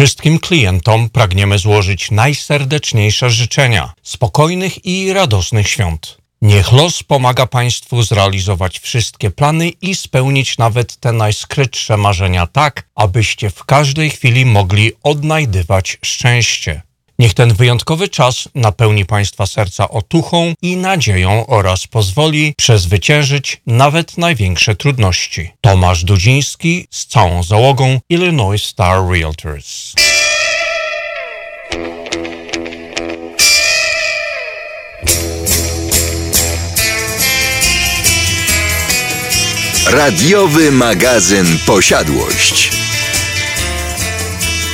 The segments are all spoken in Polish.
Wszystkim klientom pragniemy złożyć najserdeczniejsze życzenia spokojnych i radosnych świąt. Niech los pomaga Państwu zrealizować wszystkie plany i spełnić nawet te najskrytsze marzenia tak, abyście w każdej chwili mogli odnajdywać szczęście. Niech ten wyjątkowy czas napełni Państwa serca otuchą i nadzieją oraz pozwoli przezwyciężyć nawet największe trudności. Tomasz Dudziński z całą załogą Illinois Star Realtors. Radiowy magazyn Posiadłość.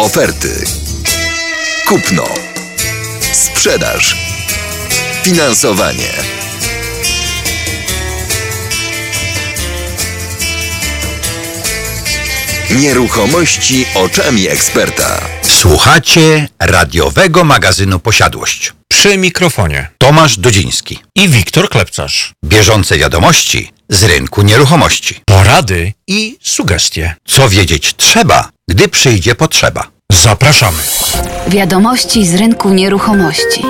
Oferty. Kupno. Sprzedaż. Finansowanie. Nieruchomości oczami eksperta. Słuchacie radiowego magazynu Posiadłość. Przy mikrofonie Tomasz Dudziński. i Wiktor Klepcarz. Bieżące wiadomości z rynku nieruchomości. Porady i sugestie. Co wiedzieć trzeba, gdy przyjdzie potrzeba. Zapraszamy. Wiadomości z rynku nieruchomości.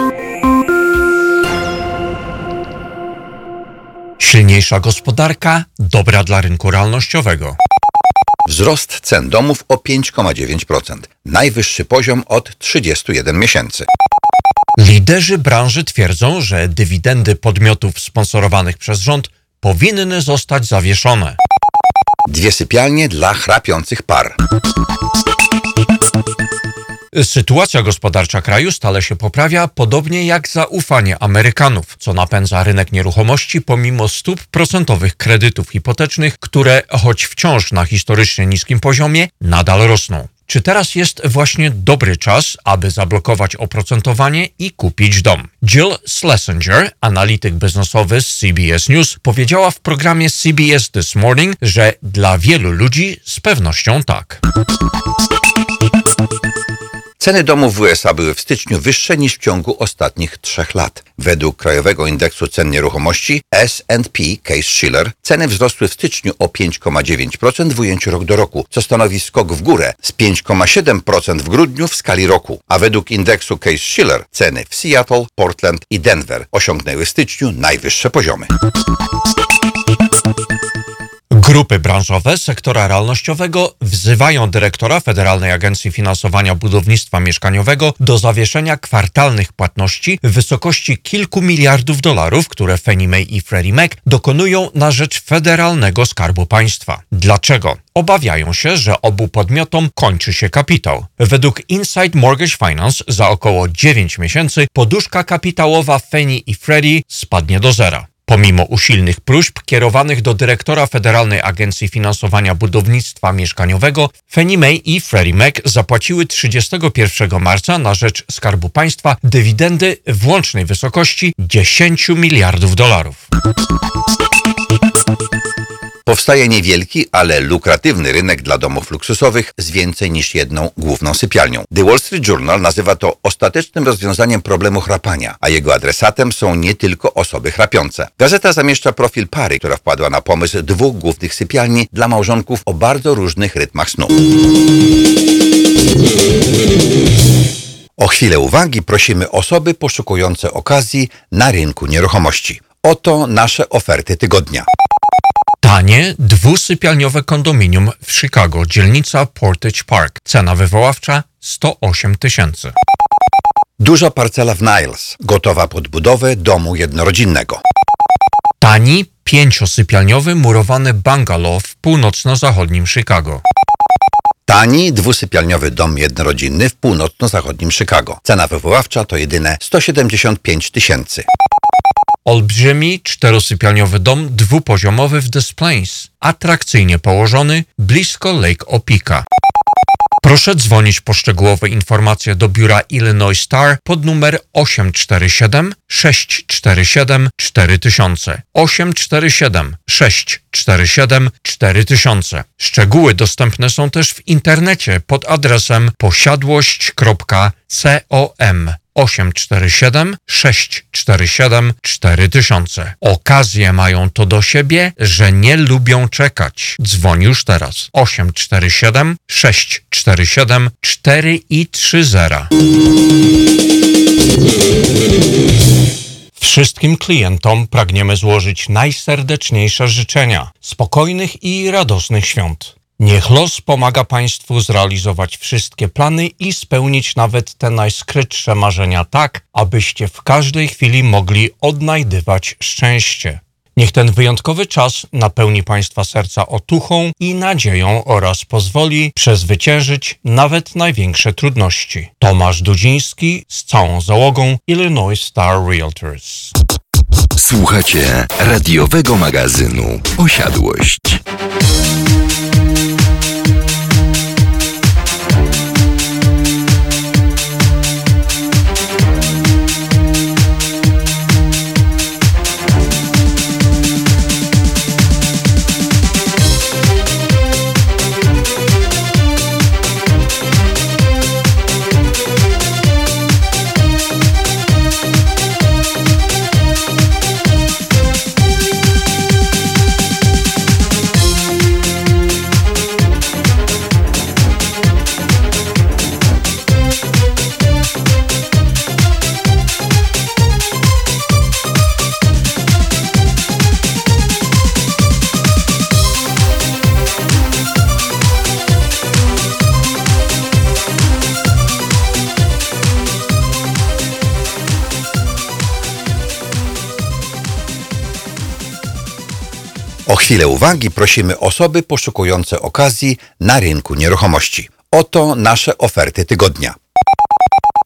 Silniejsza gospodarka, dobra dla rynku realnościowego. Wzrost cen domów o 5,9%. Najwyższy poziom od 31 miesięcy. Liderzy branży twierdzą, że dywidendy podmiotów sponsorowanych przez rząd powinny zostać zawieszone. Dwie sypialnie dla chrapiących par. Sytuacja gospodarcza kraju stale się poprawia, podobnie jak zaufanie Amerykanów, co napędza rynek nieruchomości pomimo stóp procentowych kredytów hipotecznych, które choć wciąż na historycznie niskim poziomie, nadal rosną. Czy teraz jest właśnie dobry czas, aby zablokować oprocentowanie i kupić dom? Jill Schlesinger, analityk biznesowy z CBS News, powiedziała w programie CBS This Morning, że dla wielu ludzi z pewnością tak. Ceny domów w USA były w styczniu wyższe niż w ciągu ostatnich trzech lat. Według Krajowego Indeksu Cen Nieruchomości S&P Case Shiller ceny wzrosły w styczniu o 5,9% w ujęciu rok do roku, co stanowi skok w górę z 5,7% w grudniu w skali roku. A według indeksu Case Shiller ceny w Seattle, Portland i Denver osiągnęły w styczniu najwyższe poziomy. Grupy branżowe sektora realnościowego wzywają dyrektora Federalnej Agencji Finansowania Budownictwa Mieszkaniowego do zawieszenia kwartalnych płatności w wysokości kilku miliardów dolarów, które Fannie Mae i Freddie Mac dokonują na rzecz Federalnego Skarbu Państwa. Dlaczego? Obawiają się, że obu podmiotom kończy się kapitał. Według Inside Mortgage Finance za około 9 miesięcy poduszka kapitałowa Fannie i Freddie spadnie do zera. Pomimo usilnych próśb kierowanych do dyrektora Federalnej Agencji Finansowania Budownictwa Mieszkaniowego, Fannie Mae i Freddie Mac zapłaciły 31 marca na rzecz Skarbu Państwa dywidendy w łącznej wysokości 10 miliardów dolarów. Powstaje niewielki, ale lukratywny rynek dla domów luksusowych z więcej niż jedną główną sypialnią. The Wall Street Journal nazywa to ostatecznym rozwiązaniem problemu chrapania, a jego adresatem są nie tylko osoby chrapiące. Gazeta zamieszcza profil pary, która wpadła na pomysł dwóch głównych sypialni dla małżonków o bardzo różnych rytmach snu. O chwilę uwagi prosimy osoby poszukujące okazji na rynku nieruchomości. Oto nasze oferty tygodnia. Tanie, dwusypialniowe kondominium w Chicago, dzielnica Portage Park. Cena wywoławcza 108 tysięcy. Duża parcela w Niles, gotowa pod budowę domu jednorodzinnego. Tani, pięciosypialniowy murowany bungalow w północno-zachodnim Chicago. Tani, dwusypialniowy dom jednorodzinny w północno-zachodnim Chicago. Cena wywoławcza to jedyne 175 tysięcy. Olbrzymi, czterosypialniowy dom dwupoziomowy w Des Plaines, atrakcyjnie położony blisko Lake Opika. Proszę dzwonić po szczegółowe informacje do biura Illinois Star pod numer 847 647 4000 847 647 4000. Szczegóły dostępne są też w internecie pod adresem posiadłość.com 847 647 4000. Okazje mają to do siebie, że nie lubią czekać. Dzwoń już teraz. 847 647 4 i 30. Wszystkim klientom pragniemy złożyć najserdeczniejsze życzenia spokojnych i radosnych świąt. Niech los pomaga Państwu zrealizować wszystkie plany i spełnić nawet te najskrytsze marzenia tak, abyście w każdej chwili mogli odnajdywać szczęście. Niech ten wyjątkowy czas napełni Państwa serca otuchą i nadzieją oraz pozwoli przezwyciężyć nawet największe trudności. Tomasz Dudziński z całą załogą Illinois Star Realtors. Słuchacie radiowego magazynu Posiadłość. O chwilę uwagi prosimy osoby poszukujące okazji na rynku nieruchomości. Oto nasze oferty tygodnia.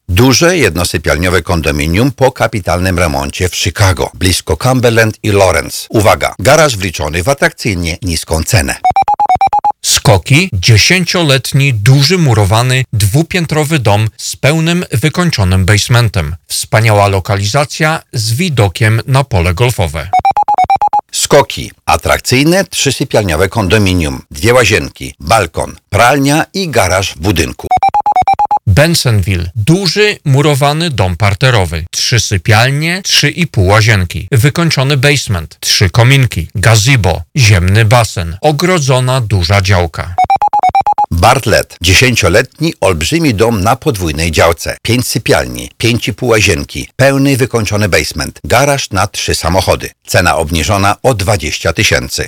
Duże jednosypialniowe kondominium po kapitalnym remoncie w Chicago, blisko Cumberland i Lawrence. Uwaga, garaż wliczony w atrakcyjnie niską cenę. Skoki, dziesięcioletni, duży murowany, dwupiętrowy dom z pełnym wykończonym basementem. Wspaniała lokalizacja z widokiem na pole golfowe. Skoki. Atrakcyjne trzysypialniowe kondominium. Dwie łazienki, balkon, pralnia i garaż w budynku. Bensonville. Duży, murowany dom parterowy. Trzy sypialnie, trzy i pół łazienki. Wykończony basement. Trzy kominki. Gazebo. Ziemny basen. Ogrodzona duża działka. Bartlett. Dziesięcioletni, olbrzymi dom na podwójnej działce. Pięć sypialni, pięć i pół łazienki, pełny wykończony basement, garaż na trzy samochody. Cena obniżona o 20 tysięcy.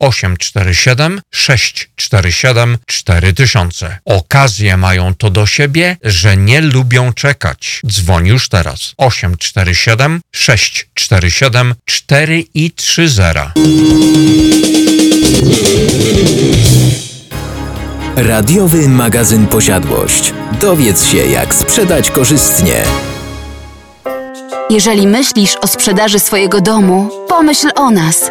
847 647 4000. Okazje mają to do siebie, że nie lubią czekać. Dzwoń już teraz. 847 647 4 i 30. Radiowy magazyn Posiadłość. Dowiedz się, jak sprzedać korzystnie. Jeżeli myślisz o sprzedaży swojego domu, pomyśl o nas.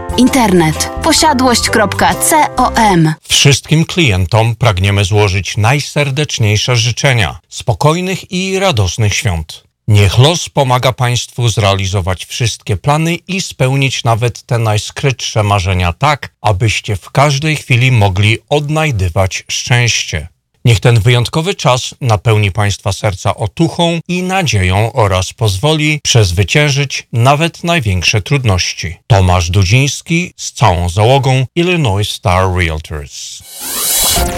Internet posiadłość.com Wszystkim klientom pragniemy złożyć najserdeczniejsze życzenia spokojnych i radosnych świąt. Niech los pomaga Państwu zrealizować wszystkie plany i spełnić nawet te najskrytsze marzenia tak, abyście w każdej chwili mogli odnajdywać szczęście. Niech ten wyjątkowy czas napełni Państwa serca otuchą i nadzieją oraz pozwoli przezwyciężyć nawet największe trudności. Tomasz Dudziński z całą załogą Illinois Star Realtors.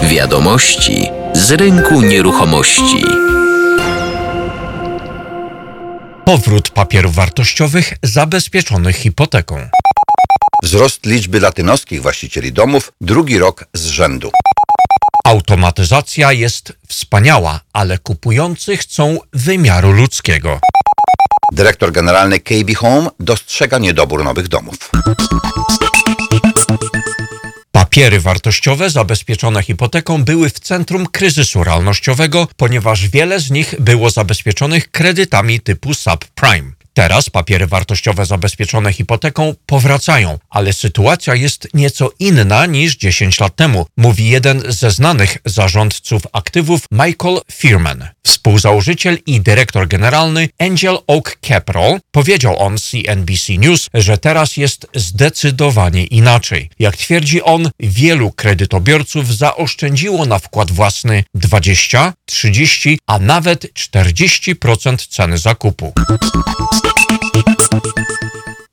Wiadomości z rynku nieruchomości. Powrót papierów wartościowych zabezpieczonych hipoteką. Wzrost liczby latynoskich właścicieli domów drugi rok z rzędu. Automatyzacja jest wspaniała, ale kupujący chcą wymiaru ludzkiego. Dyrektor generalny KB Home dostrzega niedobór nowych domów. Papiery wartościowe zabezpieczone hipoteką były w centrum kryzysu realnościowego, ponieważ wiele z nich było zabezpieczonych kredytami typu subprime. Teraz papiery wartościowe zabezpieczone hipoteką powracają, ale sytuacja jest nieco inna niż 10 lat temu, mówi jeden ze znanych zarządców aktywów Michael Firman. Współzałożyciel i dyrektor generalny Angel Oak Capital powiedział on CNBC News, że teraz jest zdecydowanie inaczej. Jak twierdzi on, wielu kredytobiorców zaoszczędziło na wkład własny 20, 30, a nawet 40% ceny zakupu.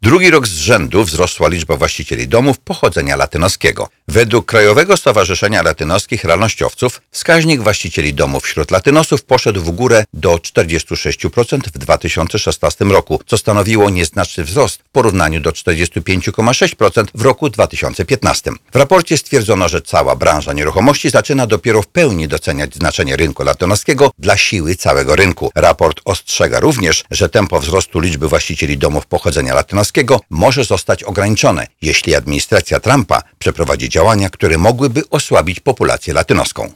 Drugi rok z rzędu wzrosła liczba właścicieli domów pochodzenia latynoskiego. Według Krajowego Stowarzyszenia Latynoskich Realnościowców wskaźnik właścicieli domów wśród latynosów poszedł w górę do 46% w 2016 roku, co stanowiło nieznaczny wzrost w porównaniu do 45,6% w roku 2015. W raporcie stwierdzono, że cała branża nieruchomości zaczyna dopiero w pełni doceniać znaczenie rynku latynoskiego dla siły całego rynku. Raport ostrzega również, że tempo wzrostu liczby właścicieli domów pochodzenia latynoskiego może zostać ograniczone, jeśli administracja Trumpa przeprowadzi działania, które mogłyby osłabić populację latynoską.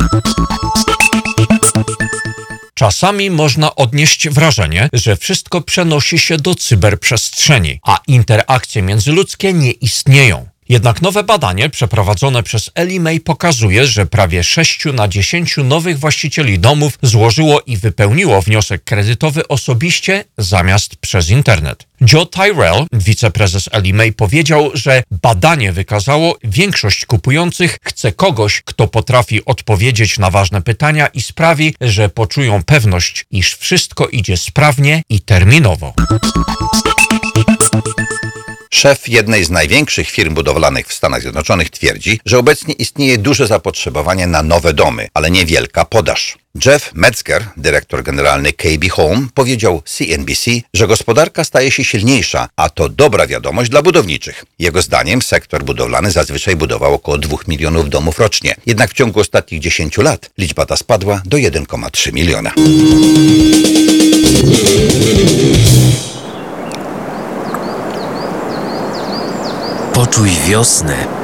Czasami można odnieść wrażenie, że wszystko przenosi się do cyberprzestrzeni, a interakcje międzyludzkie nie istnieją. Jednak nowe badanie przeprowadzone przez Ellie Mae pokazuje, że prawie 6 na 10 nowych właścicieli domów złożyło i wypełniło wniosek kredytowy osobiście zamiast przez internet. Joe Tyrell, wiceprezes Ellie Mae, powiedział, że badanie wykazało, większość kupujących chce kogoś, kto potrafi odpowiedzieć na ważne pytania i sprawi, że poczują pewność, iż wszystko idzie sprawnie i terminowo. Szef jednej z największych firm budowlanych w Stanach Zjednoczonych twierdzi, że obecnie istnieje duże zapotrzebowanie na nowe domy, ale niewielka podaż. Jeff Metzger, dyrektor generalny KB Home, powiedział CNBC, że gospodarka staje się silniejsza, a to dobra wiadomość dla budowniczych. Jego zdaniem sektor budowlany zazwyczaj budował około 2 milionów domów rocznie, jednak w ciągu ostatnich 10 lat liczba ta spadła do 1,3 miliona. Poczuj wiosnę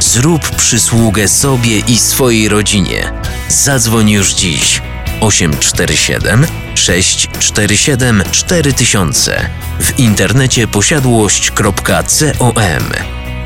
Zrób przysługę sobie i swojej rodzinie. Zadzwoń już dziś 847 647 4000 w internecie posiadłość.com.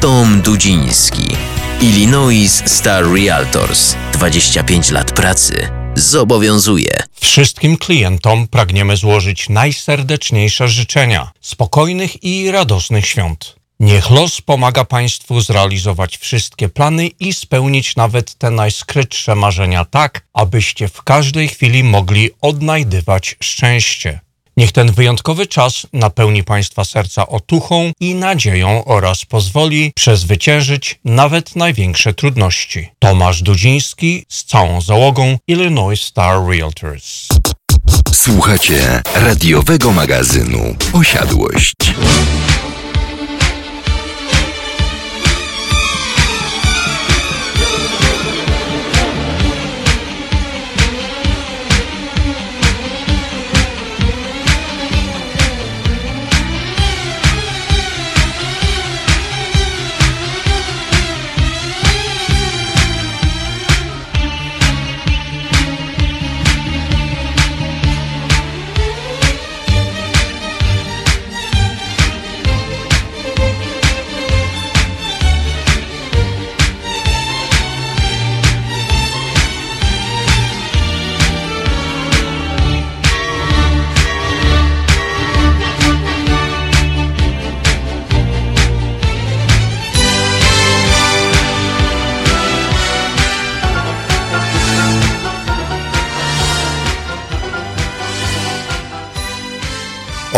Tom Dudziński, Illinois Star Realtors, 25 lat pracy. Zobowiązuje. Wszystkim klientom pragniemy złożyć najserdeczniejsze życzenia spokojnych i radosnych świąt. Niech los pomaga Państwu zrealizować wszystkie plany i spełnić nawet te najskrytsze marzenia tak, abyście w każdej chwili mogli odnajdywać szczęście. Niech ten wyjątkowy czas napełni Państwa serca otuchą i nadzieją oraz pozwoli przezwyciężyć nawet największe trudności. Tomasz Dudziński z całą załogą Illinois Star Realtors. Słuchacie radiowego magazynu Osiadłość.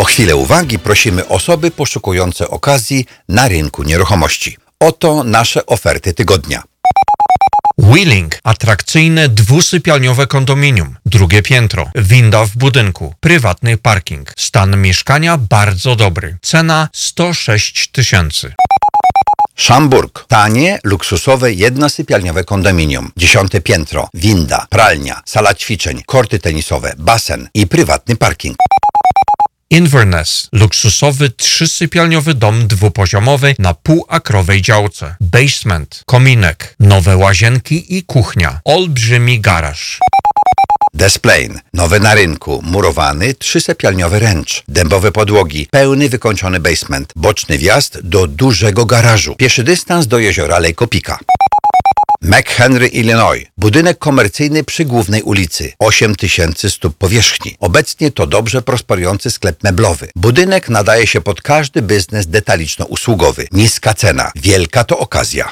Chwilę uwagi prosimy osoby poszukujące okazji na rynku nieruchomości. Oto nasze oferty tygodnia. Wheeling. Atrakcyjne dwusypialniowe kondominium. Drugie piętro. Winda w budynku. Prywatny parking. Stan mieszkania bardzo dobry. Cena 106 tysięcy. Szamburg. Tanie, luksusowe, jednosypialniowe kondominium. Dziesiąte piętro, winda, pralnia, sala ćwiczeń, korty tenisowe, basen i prywatny parking. Inverness. Luksusowy trzysypialniowy dom dwupoziomowy na półakrowej działce. Basement. Kominek. Nowe łazienki i kuchnia. Olbrzymi garaż. Desplain. Nowe na rynku, murowany, trzysypialniowy ręcz, dębowe podłogi, pełny wykończony basement, boczny wjazd do dużego garażu, pieszy dystans do jeziora Lake Pika. McHenry, Illinois. Budynek komercyjny przy głównej ulicy. 8 tysięcy stóp powierzchni. Obecnie to dobrze prosperujący sklep meblowy. Budynek nadaje się pod każdy biznes detaliczno-usługowy. Niska cena. Wielka to okazja.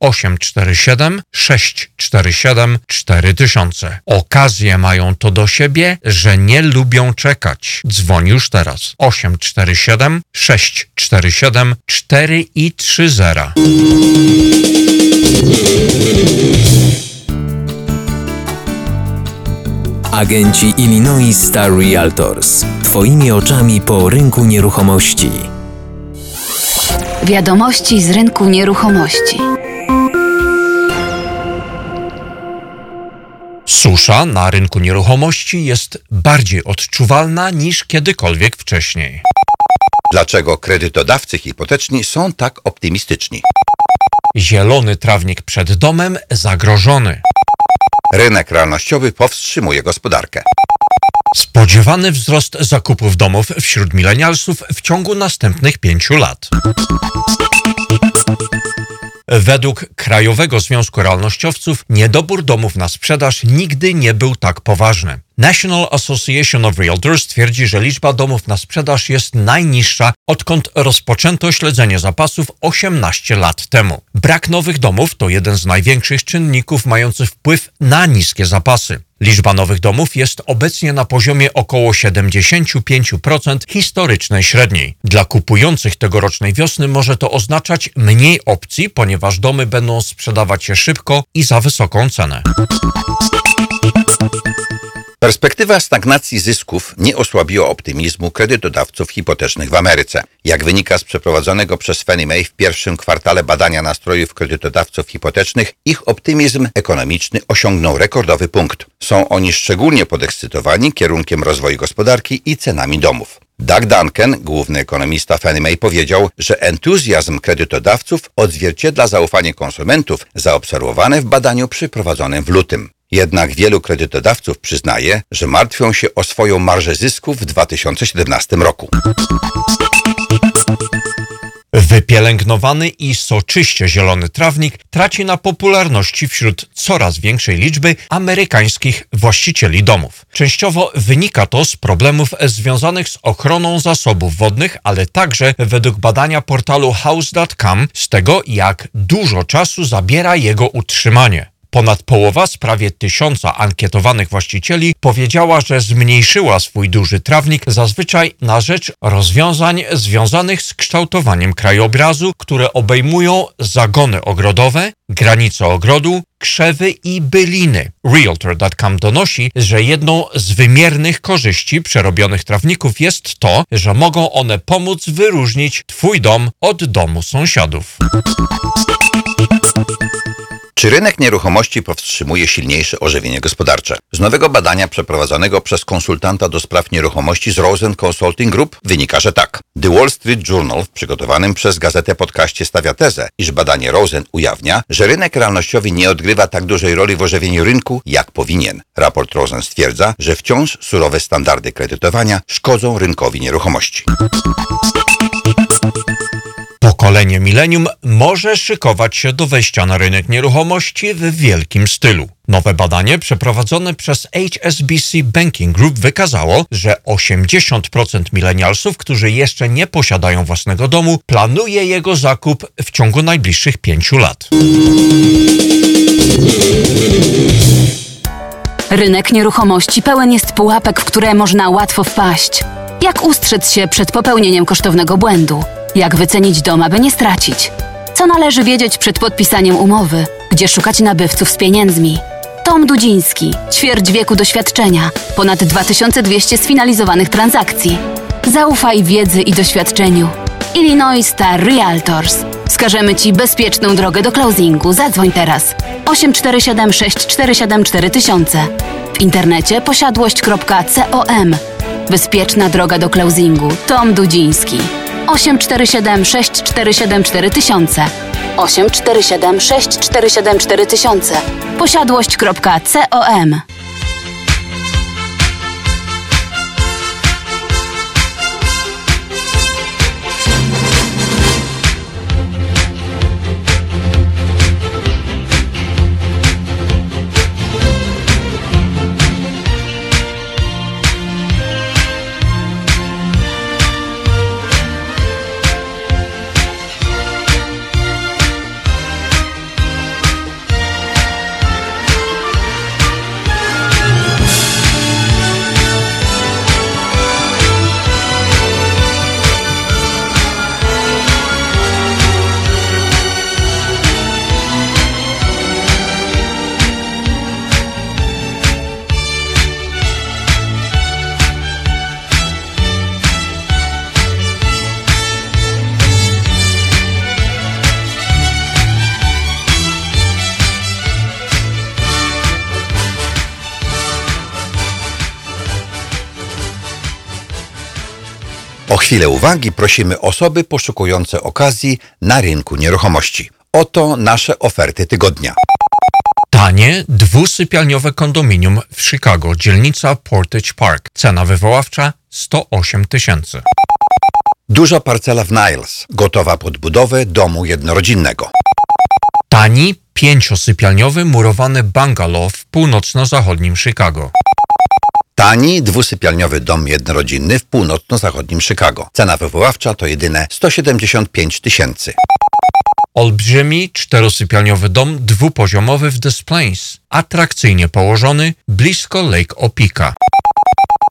847 647 4000. Okazje mają to do siebie, że nie lubią czekać. Dzwoń już teraz. 847 647 4 i 30. Agenci Illinois Star Realtors. Twoimi oczami po rynku nieruchomości. Wiadomości z rynku nieruchomości. Susza na rynku nieruchomości jest bardziej odczuwalna niż kiedykolwiek wcześniej. Dlaczego kredytodawcy hipoteczni są tak optymistyczni? Zielony trawnik przed domem zagrożony. Rynek realnościowy powstrzymuje gospodarkę. Spodziewany wzrost zakupów domów wśród milenialsów w ciągu następnych pięciu lat. Według Krajowego Związku Realnościowców niedobór domów na sprzedaż nigdy nie był tak poważny. National Association of Realtors twierdzi, że liczba domów na sprzedaż jest najniższa, odkąd rozpoczęto śledzenie zapasów 18 lat temu. Brak nowych domów to jeden z największych czynników mających wpływ na niskie zapasy. Liczba nowych domów jest obecnie na poziomie około 75% historycznej średniej. Dla kupujących tegorocznej wiosny może to oznaczać mniej opcji, ponieważ domy będą sprzedawać się szybko i za wysoką cenę. Perspektywa stagnacji zysków nie osłabiła optymizmu kredytodawców hipotecznych w Ameryce. Jak wynika z przeprowadzonego przez Fannie Mae w pierwszym kwartale badania nastrojów kredytodawców hipotecznych, ich optymizm ekonomiczny osiągnął rekordowy punkt. Są oni szczególnie podekscytowani kierunkiem rozwoju gospodarki i cenami domów. Doug Duncan, główny ekonomista Fannie Mae, powiedział, że entuzjazm kredytodawców odzwierciedla zaufanie konsumentów zaobserwowane w badaniu przeprowadzonym w lutym. Jednak wielu kredytodawców przyznaje, że martwią się o swoją marżę zysku w 2017 roku. Wypielęgnowany i soczyście zielony trawnik traci na popularności wśród coraz większej liczby amerykańskich właścicieli domów. Częściowo wynika to z problemów związanych z ochroną zasobów wodnych, ale także według badania portalu house.com z tego, jak dużo czasu zabiera jego utrzymanie. Ponad połowa z prawie tysiąca ankietowanych właścicieli powiedziała, że zmniejszyła swój duży trawnik zazwyczaj na rzecz rozwiązań związanych z kształtowaniem krajobrazu, które obejmują zagony ogrodowe, granice ogrodu, krzewy i byliny. Realtor.com donosi, że jedną z wymiernych korzyści przerobionych trawników jest to, że mogą one pomóc wyróżnić Twój dom od domu sąsiadów. Czy rynek nieruchomości powstrzymuje silniejsze ożywienie gospodarcze? Z nowego badania przeprowadzonego przez konsultanta do spraw nieruchomości z Rosen Consulting Group wynika, że tak. The Wall Street Journal w przygotowanym przez gazetę podcaście stawia tezę, iż badanie Rosen ujawnia, że rynek realnościowy nie odgrywa tak dużej roli w ożywieniu rynku, jak powinien. Raport Rosen stwierdza, że wciąż surowe standardy kredytowania szkodzą rynkowi nieruchomości. Pokolenie milenium może szykować się do wejścia na rynek nieruchomości w wielkim stylu. Nowe badanie przeprowadzone przez HSBC Banking Group wykazało, że 80% milenialsów, którzy jeszcze nie posiadają własnego domu, planuje jego zakup w ciągu najbliższych pięciu lat. Rynek nieruchomości pełen jest pułapek, w które można łatwo wpaść. Jak ustrzec się przed popełnieniem kosztownego błędu? Jak wycenić dom, aby nie stracić? Co należy wiedzieć przed podpisaniem umowy? Gdzie szukać nabywców z pieniędzmi? Tom Dudziński, ćwierć wieku doświadczenia, ponad 2200 sfinalizowanych transakcji. Zaufaj wiedzy i doświadczeniu. Illinois Star Realtors. Wskażemy Ci bezpieczną drogę do closingu. Zadzwoń teraz. 847 647 4000. W internecie posiadłość.com. Bezpieczna droga do closingu. Tom Dudziński. 847 647 4000. 847 647 4000. Posiadłość.com. chwilę uwagi prosimy osoby poszukujące okazji na rynku nieruchomości. Oto nasze oferty tygodnia. Tanie, dwusypialniowe kondominium w Chicago, dzielnica Portage Park. Cena wywoławcza 108 tysięcy. Duża parcela w Niles, gotowa pod budowę domu jednorodzinnego. Tani, pięciosypialniowy murowany bungalow w północno-zachodnim Chicago. Tani, dwusypialniowy dom jednorodzinny w północno-zachodnim Chicago. Cena wywoławcza to jedyne 175 tysięcy. Olbrzymi, czterosypialniowy dom dwupoziomowy w Des Plains, atrakcyjnie położony, blisko Lake Opika.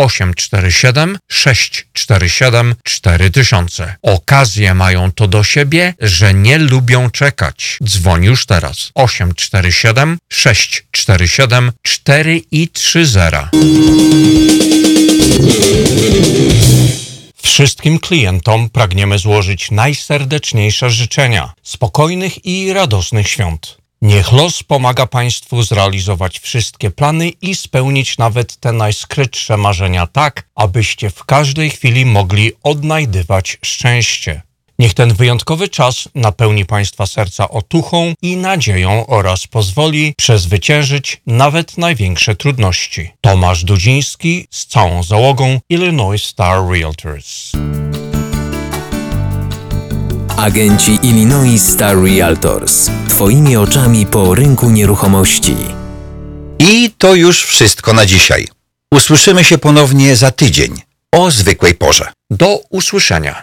847 647 4000. Okazje mają to do siebie, że nie lubią czekać. Dzwoń już teraz. 847 647 4 i 30. Wszystkim klientom pragniemy złożyć najserdeczniejsze życzenia spokojnych i radosnych świąt. Niech los pomaga Państwu zrealizować wszystkie plany i spełnić nawet te najskrytsze marzenia tak, abyście w każdej chwili mogli odnajdywać szczęście. Niech ten wyjątkowy czas napełni Państwa serca otuchą i nadzieją oraz pozwoli przezwyciężyć nawet największe trudności. Tomasz Dudziński z całą załogą Illinois Star Realtors. Agenci Illinois Star Realtors. Twoimi oczami po rynku nieruchomości. I to już wszystko na dzisiaj. Usłyszymy się ponownie za tydzień o zwykłej porze. Do usłyszenia.